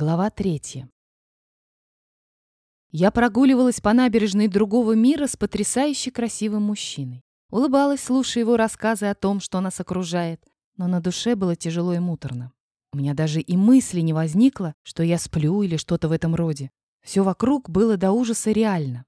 Глава третья. Я прогуливалась по набережной другого мира с потрясающе красивым мужчиной. Улыбалась, слушая его рассказы о том, что нас окружает, но на душе было тяжело и муторно. У меня даже и мысли не возникло, что я сплю или что-то в этом роде. Все вокруг было до ужаса реально.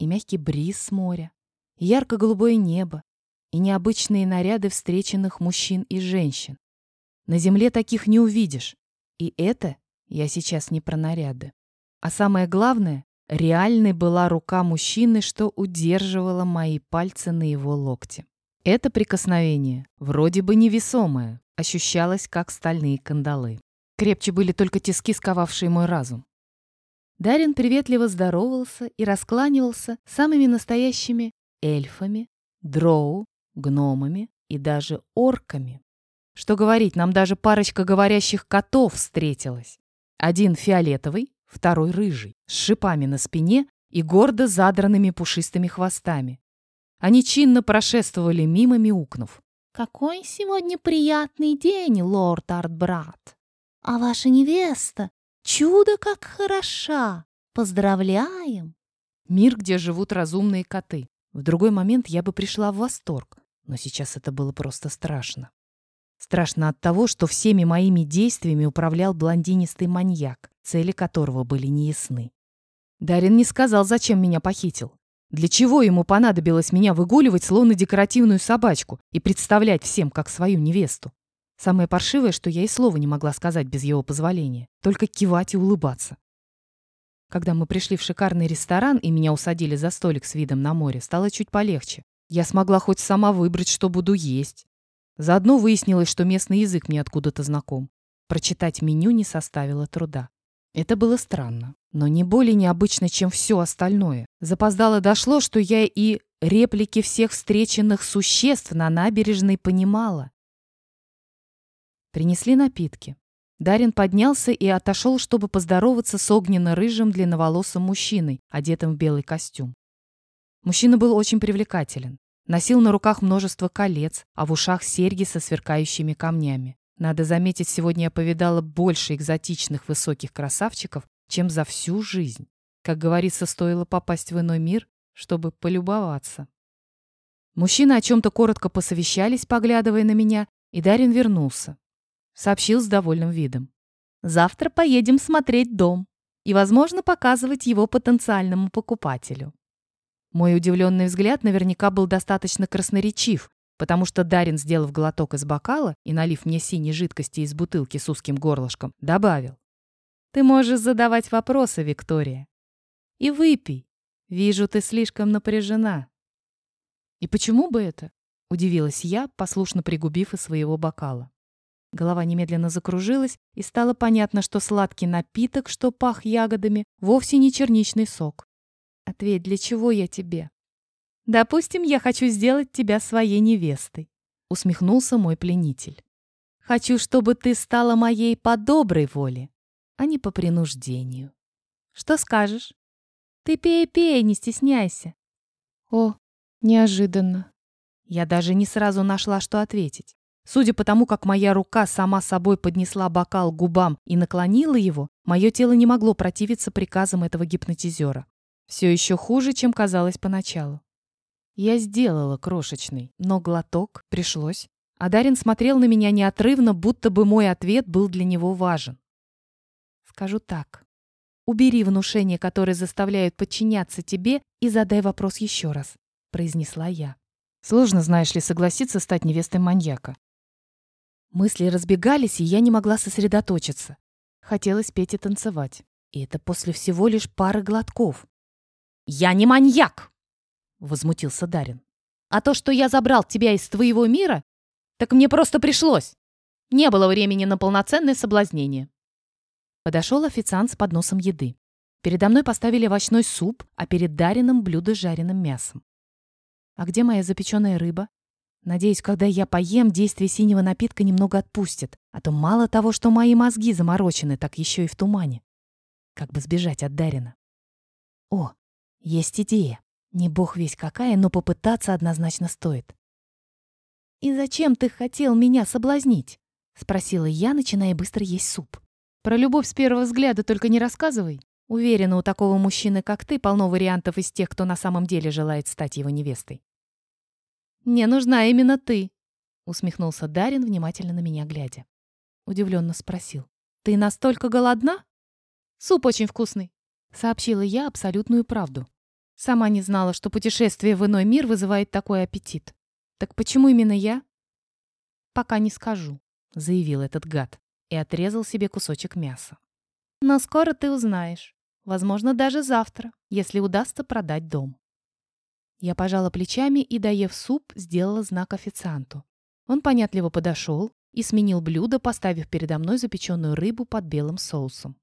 И мягкий бриз с моря, и ярко-голубое небо, и необычные наряды встреченных мужчин и женщин. На земле таких не увидишь. И это я сейчас не про наряды. А самое главное, реальной была рука мужчины, что удерживала мои пальцы на его локте. Это прикосновение, вроде бы невесомое, ощущалось как стальные кандалы. Крепче были только тиски, сковавшие мой разум. Дарин приветливо здоровался и раскланивался самыми настоящими эльфами, дроу, гномами и даже орками. Что говорить, нам даже парочка говорящих котов встретилась. Один фиолетовый, второй рыжий, с шипами на спине и гордо задранными пушистыми хвостами. Они чинно прошествовали мимо мяукнув. «Какой сегодня приятный день, лорд Артбрат! А ваша невеста чудо как хороша! Поздравляем!» Мир, где живут разумные коты. В другой момент я бы пришла в восторг, но сейчас это было просто страшно. Страшно от того, что всеми моими действиями управлял блондинистый маньяк, цели которого были неясны. Дарин не сказал, зачем меня похитил. Для чего ему понадобилось меня выгуливать, словно декоративную собачку, и представлять всем как свою невесту? Самое паршивое, что я и слова не могла сказать без его позволения, только кивать и улыбаться. Когда мы пришли в шикарный ресторан и меня усадили за столик с видом на море, стало чуть полегче. Я смогла хоть сама выбрать, что буду есть. Заодно выяснилось, что местный язык мне откуда-то знаком. Прочитать меню не составило труда. Это было странно, но не более необычно, чем все остальное. Запоздало дошло, что я и реплики всех встреченных существ на набережной понимала. Принесли напитки. Дарин поднялся и отошел, чтобы поздороваться с огненно-рыжим длинноволосым мужчиной, одетым в белый костюм. Мужчина был очень привлекателен. Носил на руках множество колец, а в ушах серьги со сверкающими камнями. Надо заметить, сегодня я повидала больше экзотичных высоких красавчиков, чем за всю жизнь. Как говорится, стоило попасть в иной мир, чтобы полюбоваться. Мужчины о чем-то коротко посовещались, поглядывая на меня, и Дарин вернулся. Сообщил с довольным видом. «Завтра поедем смотреть дом и, возможно, показывать его потенциальному покупателю. Мой удивленный взгляд наверняка был достаточно красноречив, потому что Дарин, сделав глоток из бокала и налив мне синей жидкости из бутылки с узким горлышком, добавил. «Ты можешь задавать вопросы, Виктория. И выпей. Вижу, ты слишком напряжена». «И почему бы это?» — удивилась я, послушно пригубив из своего бокала. Голова немедленно закружилась, и стало понятно, что сладкий напиток, что пах ягодами, вовсе не черничный сок. Ответь, для чего я тебе? Допустим, я хочу сделать тебя своей невестой, усмехнулся мой пленитель. Хочу, чтобы ты стала моей по доброй воле, а не по принуждению. Что скажешь? Ты пей-пей, не стесняйся. О, неожиданно. Я даже не сразу нашла, что ответить. Судя по тому, как моя рука сама собой поднесла бокал к губам и наклонила его, мое тело не могло противиться приказам этого гипнотизера. Все еще хуже, чем казалось поначалу. Я сделала крошечный, но глоток пришлось. А Дарин смотрел на меня неотрывно, будто бы мой ответ был для него важен. Скажу так. Убери внушения, которые заставляют подчиняться тебе, и задай вопрос еще раз, произнесла я. Сложно, знаешь ли, согласиться стать невестой маньяка. Мысли разбегались, и я не могла сосредоточиться. Хотелось петь и танцевать. И это после всего лишь пары глотков. «Я не маньяк!» — возмутился Дарин. «А то, что я забрал тебя из твоего мира, так мне просто пришлось. Не было времени на полноценное соблазнение». Подошел официант с подносом еды. Передо мной поставили овощной суп, а перед Дарином блюдо с жареным мясом. «А где моя запеченная рыба?» Надеюсь, когда я поем, действие синего напитка немного отпустит, а то мало того, что мои мозги заморочены, так еще и в тумане. Как бы сбежать от Дарина? О, есть идея. Не бог весь какая, но попытаться однозначно стоит. «И зачем ты хотел меня соблазнить?» — спросила я, начиная быстро есть суп. Про любовь с первого взгляда только не рассказывай. Уверена, у такого мужчины, как ты, полно вариантов из тех, кто на самом деле желает стать его невестой. «Мне нужна именно ты», — усмехнулся Дарин, внимательно на меня глядя. Удивленно спросил. «Ты настолько голодна?» «Суп очень вкусный», — сообщила я абсолютную правду. Сама не знала, что путешествие в иной мир вызывает такой аппетит. «Так почему именно я?» «Пока не скажу», — заявил этот гад и отрезал себе кусочек мяса. «Но скоро ты узнаешь. Возможно, даже завтра, если удастся продать дом. Я пожала плечами и, доев суп, сделала знак официанту. Он понятливо подошел и сменил блюдо, поставив передо мной запеченную рыбу под белым соусом.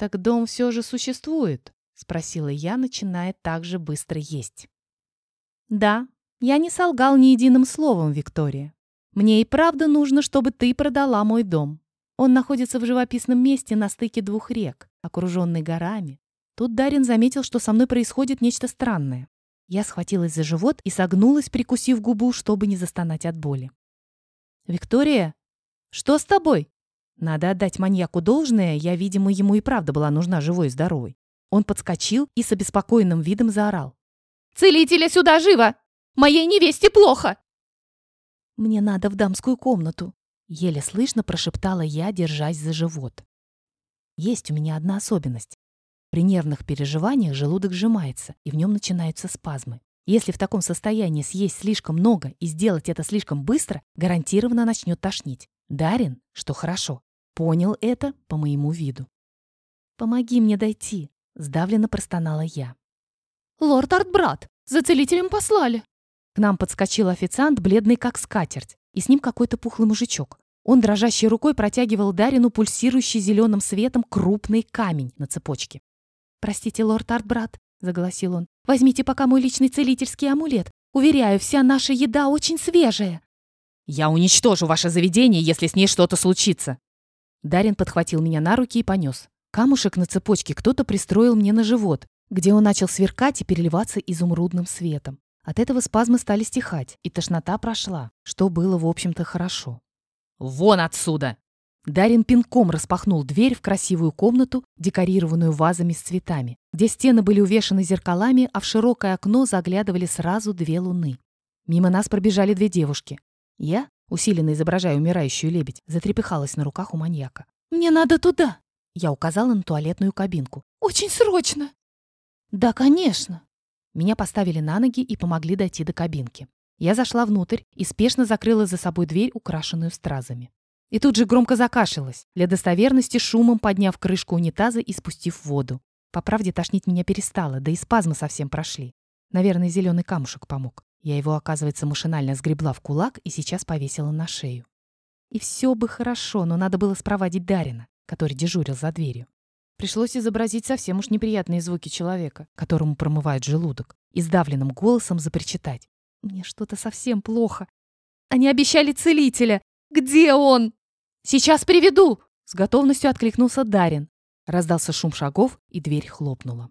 «Так дом все же существует?» — спросила я, начиная так же быстро есть. «Да, я не солгал ни единым словом, Виктория. Мне и правда нужно, чтобы ты продала мой дом. Он находится в живописном месте на стыке двух рек окруженный горами. Тут Дарин заметил, что со мной происходит нечто странное. Я схватилась за живот и согнулась, прикусив губу, чтобы не застонать от боли. «Виктория, что с тобой?» Надо отдать маньяку должное, я, видимо, ему и правда была нужна живой и здоровой. Он подскочил и с обеспокоенным видом заорал. «Целителя сюда живо! Моей невесте плохо!» «Мне надо в дамскую комнату», — еле слышно прошептала я, держась за живот. Есть у меня одна особенность. При нервных переживаниях желудок сжимается, и в нем начинаются спазмы. Если в таком состоянии съесть слишком много и сделать это слишком быстро, гарантированно начнет тошнить. Дарин, что хорошо, понял это по моему виду. «Помоги мне дойти», — сдавленно простонала я. «Лорд Артбрат, за целителем послали!» К нам подскочил официант, бледный как скатерть, и с ним какой-то пухлый мужичок. Он дрожащей рукой протягивал Дарину пульсирующий зеленым светом крупный камень на цепочке. «Простите, лорд Артбрат», — заголосил он, — «возьмите пока мой личный целительский амулет. Уверяю, вся наша еда очень свежая». «Я уничтожу ваше заведение, если с ней что-то случится». Дарин подхватил меня на руки и понес. Камушек на цепочке кто-то пристроил мне на живот, где он начал сверкать и переливаться изумрудным светом. От этого спазмы стали стихать, и тошнота прошла, что было, в общем-то, хорошо. «Вон отсюда!» Дарин пинком распахнул дверь в красивую комнату, декорированную вазами с цветами, где стены были увешаны зеркалами, а в широкое окно заглядывали сразу две луны. Мимо нас пробежали две девушки. Я, усиленно изображая умирающую лебедь, затрепыхалась на руках у маньяка. «Мне надо туда!» Я указала на туалетную кабинку. «Очень срочно!» «Да, конечно!» Меня поставили на ноги и помогли дойти до кабинки. Я зашла внутрь и спешно закрыла за собой дверь, украшенную стразами. И тут же громко закашлялась, для достоверности шумом подняв крышку унитаза и спустив воду. По правде тошнить меня перестало, да и спазмы совсем прошли. Наверное, зеленый камушек помог. Я его, оказывается, машинально сгребла в кулак и сейчас повесила на шею. И все бы хорошо, но надо было спровадить Дарина, который дежурил за дверью. Пришлось изобразить совсем уж неприятные звуки человека, которому промывают желудок, и сдавленным голосом запричитать. Мне что-то совсем плохо. Они обещали целителя. Где он? Сейчас приведу! С готовностью откликнулся Дарин. Раздался шум шагов, и дверь хлопнула.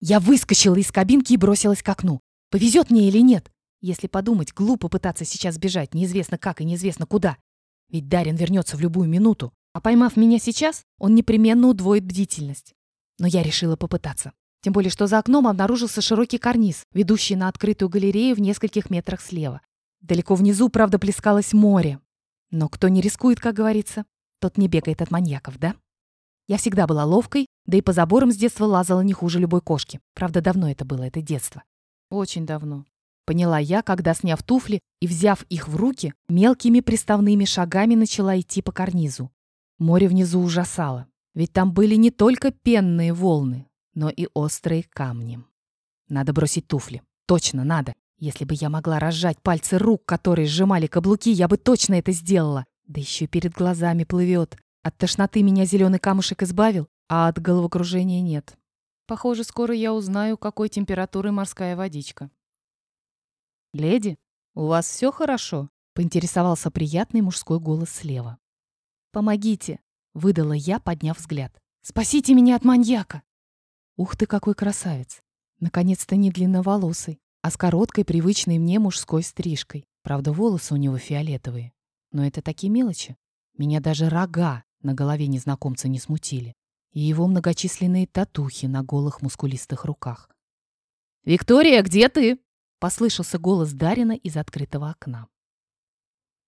Я выскочила из кабинки и бросилась к окну. Повезет мне или нет? Если подумать, глупо пытаться сейчас бежать, неизвестно как и неизвестно куда. Ведь Дарин вернется в любую минуту, а поймав меня сейчас, он непременно удвоит бдительность. Но я решила попытаться. Тем более, что за окном обнаружился широкий карниз, ведущий на открытую галерею в нескольких метрах слева. Далеко внизу, правда, плескалось море. Но кто не рискует, как говорится, тот не бегает от маньяков, да? Я всегда была ловкой, да и по заборам с детства лазала не хуже любой кошки. Правда, давно это было, это детство. Очень давно. Поняла я, когда, сняв туфли и взяв их в руки, мелкими приставными шагами начала идти по карнизу. Море внизу ужасало. Ведь там были не только пенные волны, но и острые камни. Надо бросить туфли. Точно надо. Если бы я могла разжать пальцы рук, которые сжимали каблуки, я бы точно это сделала. Да еще перед глазами плывет. От тошноты меня зеленый камушек избавил, а от головокружения нет. Похоже, скоро я узнаю, какой температуры морская водичка. «Леди, у вас все хорошо?» — поинтересовался приятный мужской голос слева. «Помогите!» — выдала я, подняв взгляд. «Спасите меня от маньяка!» Ух ты, какой красавец! Наконец-то не длинноволосый, а с короткой, привычной мне мужской стрижкой. Правда, волосы у него фиолетовые. Но это такие мелочи. Меня даже рога на голове незнакомца не смутили, и его многочисленные татухи на голых мускулистых руках. «Виктория, где ты?» — послышался голос Дарина из открытого окна.